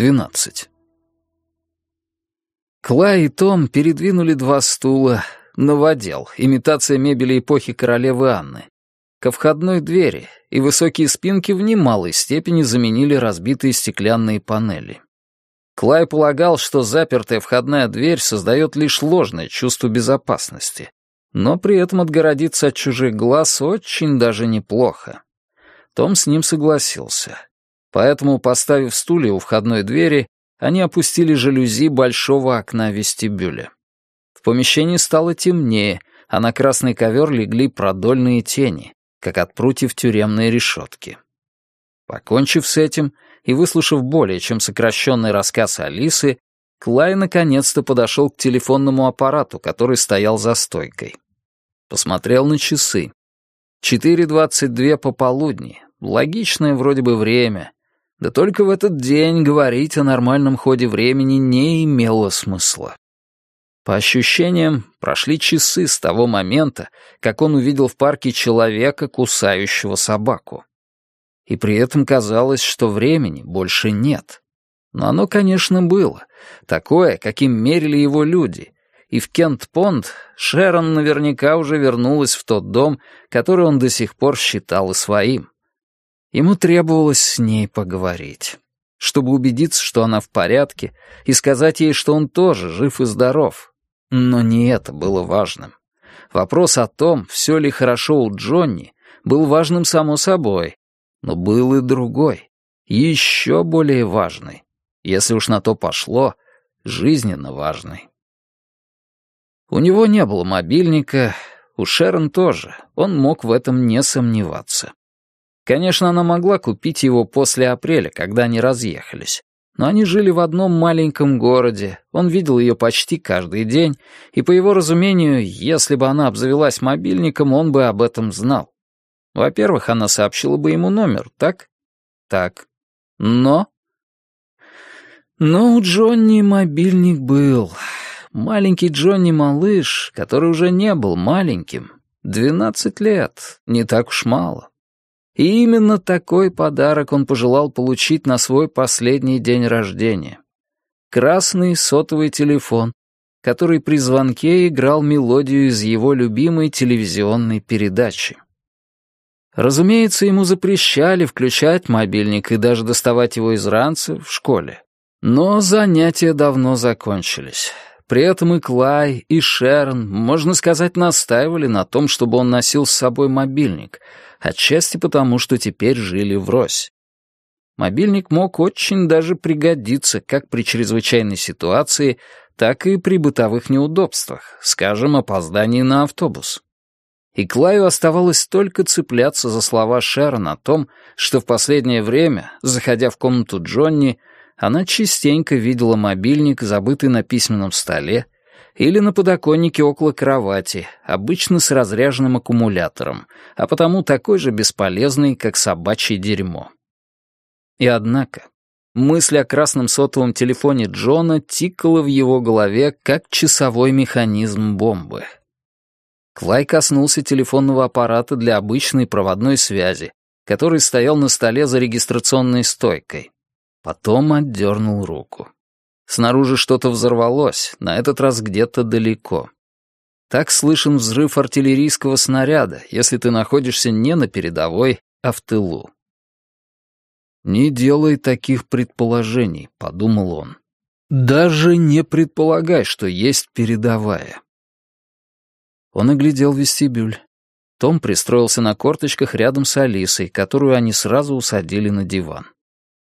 12. Клай и Том передвинули два стула, новодел, имитация мебели эпохи королевы Анны, ко входной двери, и высокие спинки в немалой степени заменили разбитые стеклянные панели. Клай полагал, что запертая входная дверь создает лишь ложное чувство безопасности, но при этом отгородиться от чужих глаз очень даже неплохо. Том с ним согласился. Поэтому, поставив стулья у входной двери, они опустили жалюзи большого окна вестибюля. В помещении стало темнее, а на красный ковер легли продольные тени, как от прутьев тюремной решетки. Покончив с этим и выслушав более чем сокращенный рассказ Алисы, Клай наконец-то подошел к телефонному аппарату, который стоял за стойкой. Посмотрел на часы. 4.22 пополудни. Логичное вроде бы время. Да только в этот день говорить о нормальном ходе времени не имело смысла. По ощущениям, прошли часы с того момента, как он увидел в парке человека, кусающего собаку. И при этом казалось, что времени больше нет. Но оно, конечно, было. Такое, каким мерили его люди. И в Кент-Понд Шерон наверняка уже вернулась в тот дом, который он до сих пор считал своим. Ему требовалось с ней поговорить, чтобы убедиться, что она в порядке, и сказать ей, что он тоже жив и здоров. Но не это было важным. Вопрос о том, все ли хорошо у Джонни, был важным само собой. Но был и другой, еще более важный. Если уж на то пошло, жизненно важный. У него не было мобильника, у Шерон тоже, он мог в этом не сомневаться. Конечно, она могла купить его после апреля, когда они разъехались. Но они жили в одном маленьком городе, он видел ее почти каждый день, и, по его разумению, если бы она обзавелась мобильником, он бы об этом знал. Во-первых, она сообщила бы ему номер, так? Так. Но... Но у Джонни мобильник был. Маленький Джонни-малыш, который уже не был маленьким. Двенадцать лет, не так уж мало. И именно такой подарок он пожелал получить на свой последний день рождения. Красный сотовый телефон, который при звонке играл мелодию из его любимой телевизионной передачи. Разумеется, ему запрещали включать мобильник и даже доставать его из ранца в школе. Но занятия давно закончились. При этом и Клай, и Шерон, можно сказать, настаивали на том, чтобы он носил с собой мобильник, отчасти потому, что теперь жили врозь. Мобильник мог очень даже пригодиться как при чрезвычайной ситуации, так и при бытовых неудобствах, скажем, опоздании на автобус. И Клаю оставалось только цепляться за слова Шерон о том, что в последнее время, заходя в комнату Джонни, она частенько видела мобильник, забытый на письменном столе, или на подоконнике около кровати, обычно с разряженным аккумулятором, а потому такой же бесполезный, как собачье дерьмо. И однако, мысль о красном сотовом телефоне Джона тикала в его голове, как часовой механизм бомбы. Клай коснулся телефонного аппарата для обычной проводной связи, который стоял на столе за регистрационной стойкой. Потом отдернул руку. Снаружи что-то взорвалось, на этот раз где-то далеко. Так слышен взрыв артиллерийского снаряда, если ты находишься не на передовой, а в тылу. «Не делай таких предположений», — подумал он. «Даже не предполагай, что есть передовая». Он оглядел вестибюль. Том пристроился на корточках рядом с Алисой, которую они сразу усадили на диван.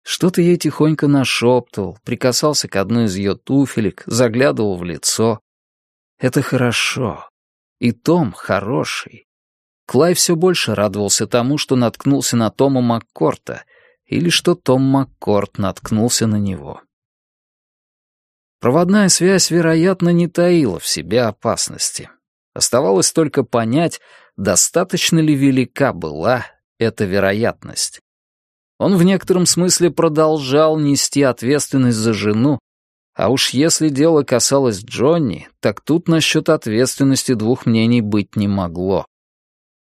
Что-то ей тихонько нашептывал, прикасался к одной из ее туфелек, заглядывал в лицо. Это хорошо. И Том хороший. Клай все больше радовался тому, что наткнулся на Тома Маккорта, или что Том Маккорт наткнулся на него. Проводная связь, вероятно, не таила в себе опасности. Оставалось только понять, достаточно ли велика была эта вероятность. Он в некотором смысле продолжал нести ответственность за жену, а уж если дело касалось Джонни, так тут насчет ответственности двух мнений быть не могло.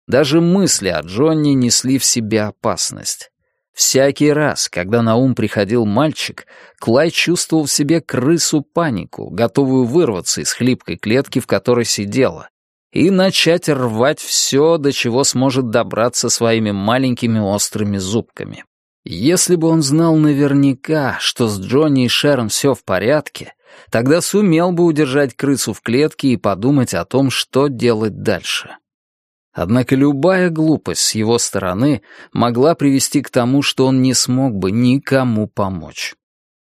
Даже мысли о Джонни несли в себе опасность. Всякий раз, когда на ум приходил мальчик, Клай чувствовал в себе крысу-панику, готовую вырваться из хлипкой клетки, в которой сидела, и начать рвать все, до чего сможет добраться своими маленькими острыми зубками. Если бы он знал наверняка, что с Джонни и Шерон все в порядке, тогда сумел бы удержать крысу в клетке и подумать о том, что делать дальше. Однако любая глупость с его стороны могла привести к тому, что он не смог бы никому помочь.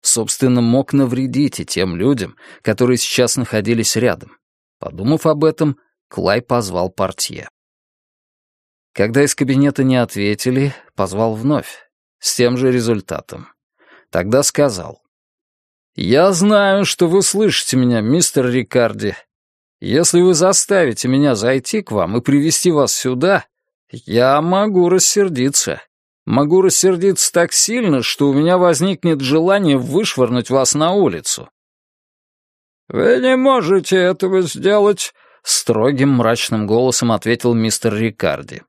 Собственно, мог навредить и тем людям, которые сейчас находились рядом. Подумав об этом, Клай позвал портье. Когда из кабинета не ответили, позвал вновь, с тем же результатом. Тогда сказал. «Я знаю, что вы слышите меня, мистер Рикарди. Если вы заставите меня зайти к вам и привести вас сюда, я могу рассердиться. Могу рассердиться так сильно, что у меня возникнет желание вышвырнуть вас на улицу». «Вы не можете этого сделать», — строгим мрачным голосом ответил мистер Рикарди.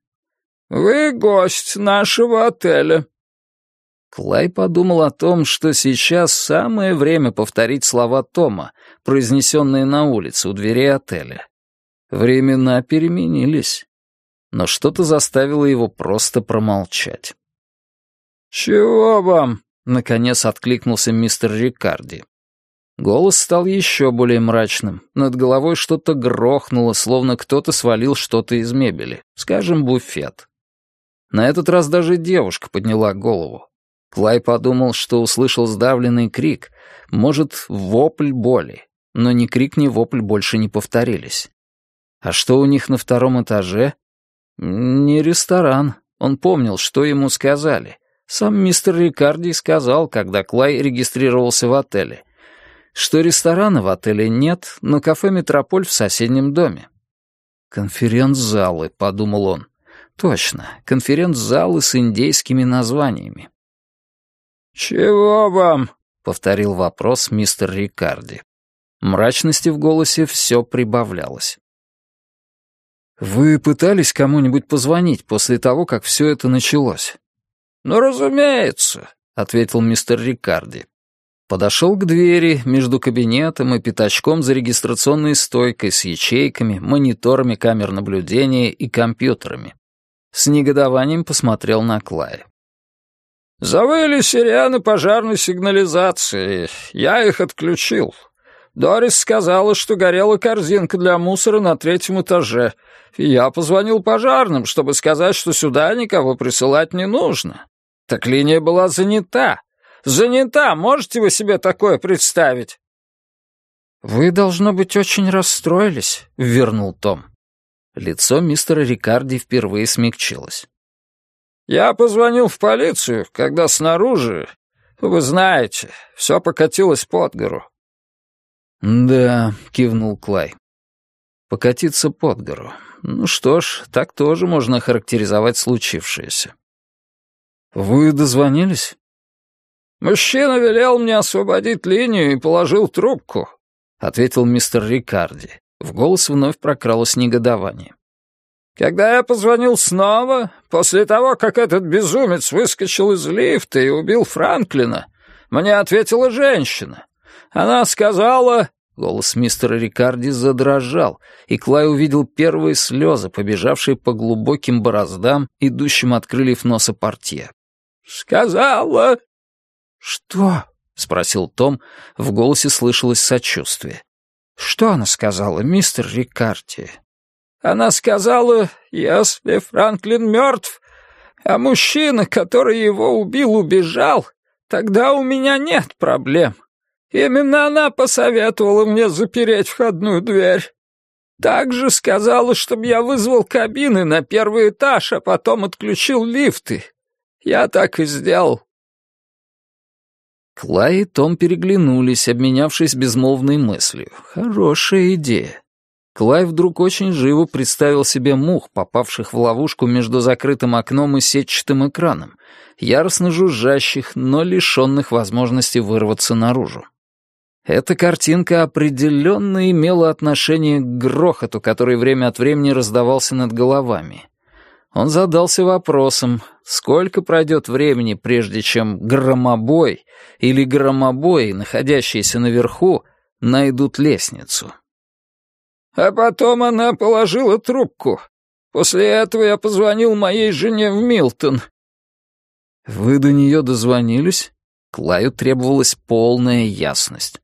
«Вы гость нашего отеля». Клай подумал о том, что сейчас самое время повторить слова Тома, произнесенные на улице у дверей отеля. Времена переменились. Но что-то заставило его просто промолчать. «Чего вам?» — наконец откликнулся мистер Рикарди. Голос стал еще более мрачным. Над головой что-то грохнуло, словно кто-то свалил что-то из мебели, скажем, буфет. На этот раз даже девушка подняла голову. Клай подумал, что услышал сдавленный крик, может, вопль боли, но ни крик, ни вопль больше не повторились. А что у них на втором этаже? Не ресторан. Он помнил, что ему сказали. Сам мистер Рикарди сказал, когда Клай регистрировался в отеле, что ресторана в отеле нет, но кафе «Метрополь» в соседнем доме. «Конференц-залы», — подумал он. «Точно, конференц-залы с индейскими названиями. «Чего вам?» — повторил вопрос мистер Рикарди. Мрачности в голосе все прибавлялось. «Вы пытались кому-нибудь позвонить после того, как все это началось?» «Ну, разумеется», — ответил мистер Рикарди. Подошел к двери между кабинетом и пятачком за регистрационной стойкой с ячейками, мониторами камер наблюдения и компьютерами. С негодованием посмотрел на Клая. Завыли сирены пожарной сигнализации. Я их отключил. Дорис сказала, что горела корзинка для мусора на третьем этаже. Я позвонил пожарным, чтобы сказать, что сюда никого присылать не нужно. Так линия была занята. Занята, можете вы себе такое представить? «Вы, должно быть, очень расстроились», — вернул Том. Лицо мистера Рикарди впервые смягчилось. Я позвонил в полицию, когда снаружи, вы знаете, все покатилось под гору». «Да», — кивнул Клай. «Покатиться под гору. Ну что ж, так тоже можно характеризовать случившееся». «Вы дозвонились?» «Мужчина велел мне освободить линию и положил трубку», — ответил мистер Рикарди. В голос вновь прокралось негодование. Когда я позвонил снова, после того, как этот безумец выскочил из лифта и убил Франклина, мне ответила женщина. Она сказала... Голос мистера Рикарди задрожал, и Клай увидел первые слезы, побежавшие по глубоким бороздам, идущим от крыльев носа портье. «Сказала...» «Что?» — спросил Том. В голосе слышалось сочувствие. «Что она сказала, мистер Рикарди?» Она сказала, если Франклин мертв, а мужчина, который его убил, убежал, тогда у меня нет проблем. Именно она посоветовала мне запереть входную дверь. Также сказала, чтобы я вызвал кабины на первый этаж, а потом отключил лифты. Я так и сделал. Клай и Том переглянулись, обменявшись безмолвной мыслью. Хорошая идея. Клай вдруг очень живо представил себе мух, попавших в ловушку между закрытым окном и сетчатым экраном, яростно жужжащих, но лишенных возможности вырваться наружу. Эта картинка определенно имела отношение к грохоту, который время от времени раздавался над головами. Он задался вопросом, сколько пройдет времени, прежде чем громобой или громобои, находящиеся наверху, найдут лестницу. А потом она положила трубку. После этого я позвонил моей жене в Милтон. Вы до нее дозвонились? Клаю требовалась полная ясность.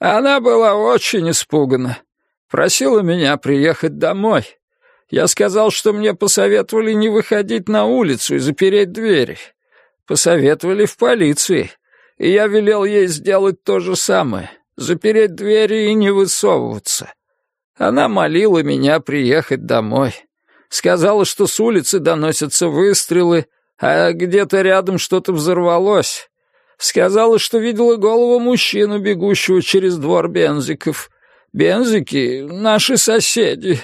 Она была очень испугана. Просила меня приехать домой. Я сказал, что мне посоветовали не выходить на улицу и запереть двери. Посоветовали в полиции, и я велел ей сделать то же самое — запереть двери и не высовываться. Она молила меня приехать домой. Сказала, что с улицы доносятся выстрелы, а где-то рядом что-то взорвалось. Сказала, что видела голову мужчину, бегущего через двор Бензиков. Бензики — наши соседи.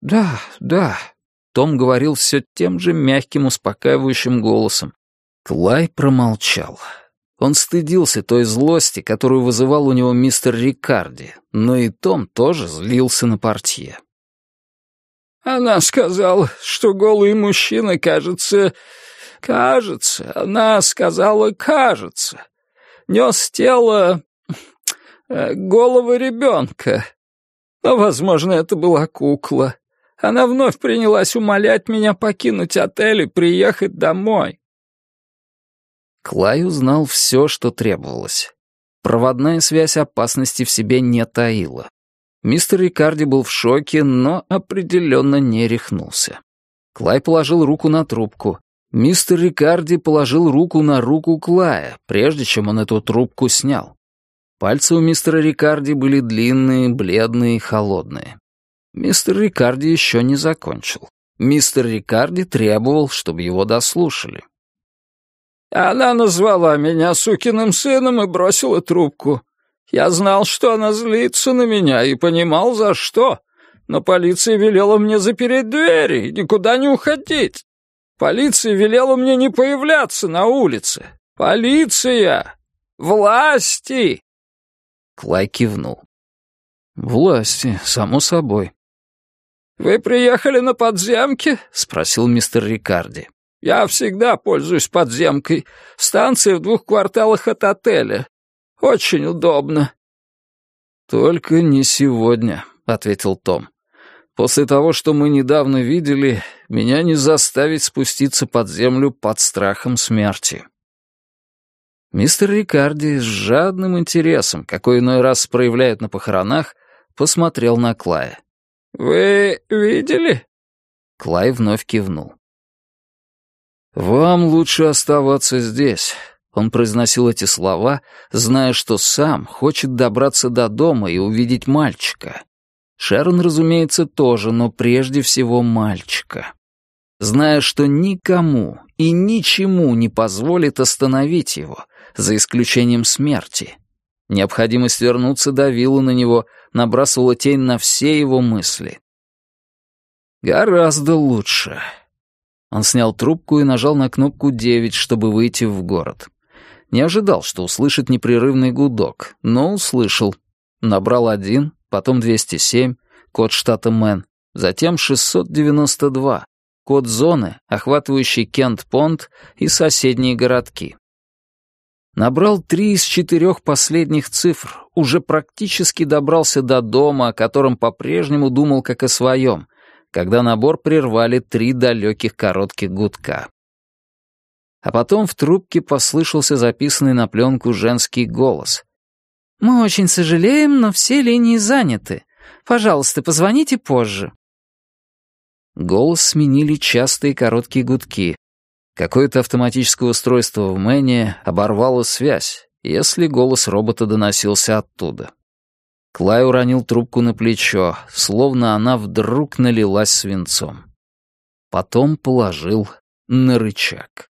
«Да, да», — Том говорил все тем же мягким, успокаивающим голосом. Клай промолчал. Он стыдился той злости, которую вызывал у него мистер Рикарди, но и Том тоже злился на портье. «Она сказала, что голый мужчина, кажется... Кажется, она сказала «кажется». Нес тело... Э, голого ребенка. Но, возможно, это была кукла. Она вновь принялась умолять меня покинуть отель и приехать домой. Клай узнал все, что требовалось. Проводная связь опасности в себе не таила. Мистер Рикарди был в шоке, но определенно не рехнулся. Клай положил руку на трубку. Мистер Рикарди положил руку на руку Клая, прежде чем он эту трубку снял. Пальцы у мистера Рикарди были длинные, бледные и холодные. Мистер Рикарди еще не закончил. Мистер Рикарди требовал, чтобы его дослушали. «Она назвала меня сукиным сыном и бросила трубку. Я знал, что она злится на меня и понимал, за что. Но полиция велела мне запереть двери, никуда не уходить. Полиция велела мне не появляться на улице. Полиция! Власти!» Клай кивнул. «Власти, само собой. «Вы приехали на подземке?» — спросил мистер Рикарди. «Я всегда пользуюсь подземкой. Станция в двух кварталах от отеля. Очень удобно». «Только не сегодня», — ответил Том. «После того, что мы недавно видели, меня не заставить спуститься под землю под страхом смерти». Мистер Рикарди с жадным интересом, какой иной раз проявляют на похоронах, посмотрел на Клая. «Вы видели?» Клай вновь кивнул. «Вам лучше оставаться здесь», — он произносил эти слова, зная, что сам хочет добраться до дома и увидеть мальчика. Шерон, разумеется, тоже, но прежде всего мальчика. Зная, что никому и ничему не позволит остановить его, за исключением смерти. Необходимость вернуться давила на него, набрасывала тень на все его мысли. «Гораздо лучше». Он снял трубку и нажал на кнопку 9, чтобы выйти в город. Не ожидал, что услышит непрерывный гудок, но услышал. Набрал один, потом 207, код штата Мэн, затем 692, код зоны, охватывающий Кент-Понт и соседние городки. Набрал три из четырех последних цифр, уже практически добрался до дома, о котором по-прежнему думал как о своем, когда набор прервали три далеких коротких гудка. А потом в трубке послышался записанный на пленку женский голос. «Мы очень сожалеем, но все линии заняты. Пожалуйста, позвоните позже». Голос сменили частые короткие гудки, Какое-то автоматическое устройство в Мэне оборвало связь, если голос робота доносился оттуда. Клай уронил трубку на плечо, словно она вдруг налилась свинцом. Потом положил на рычаг.